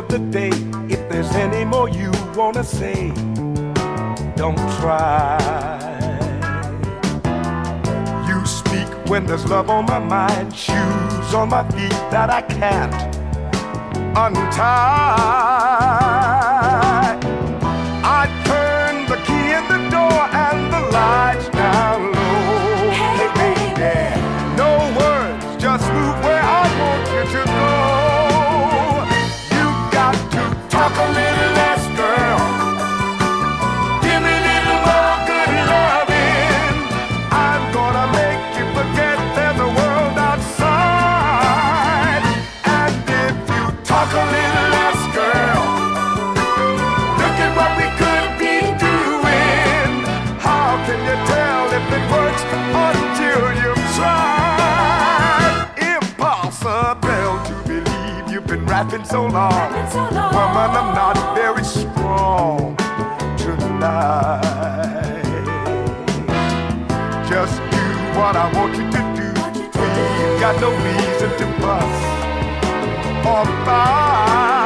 of the day. If there's any more you wanna say, don't try. You speak when there's love on my mind, shoes on my feet that I can't untie. Rapping so long. so long. Woman, I'm not very strong tonight. Just do what I want you to do. You We've got no reason to fuss or fight.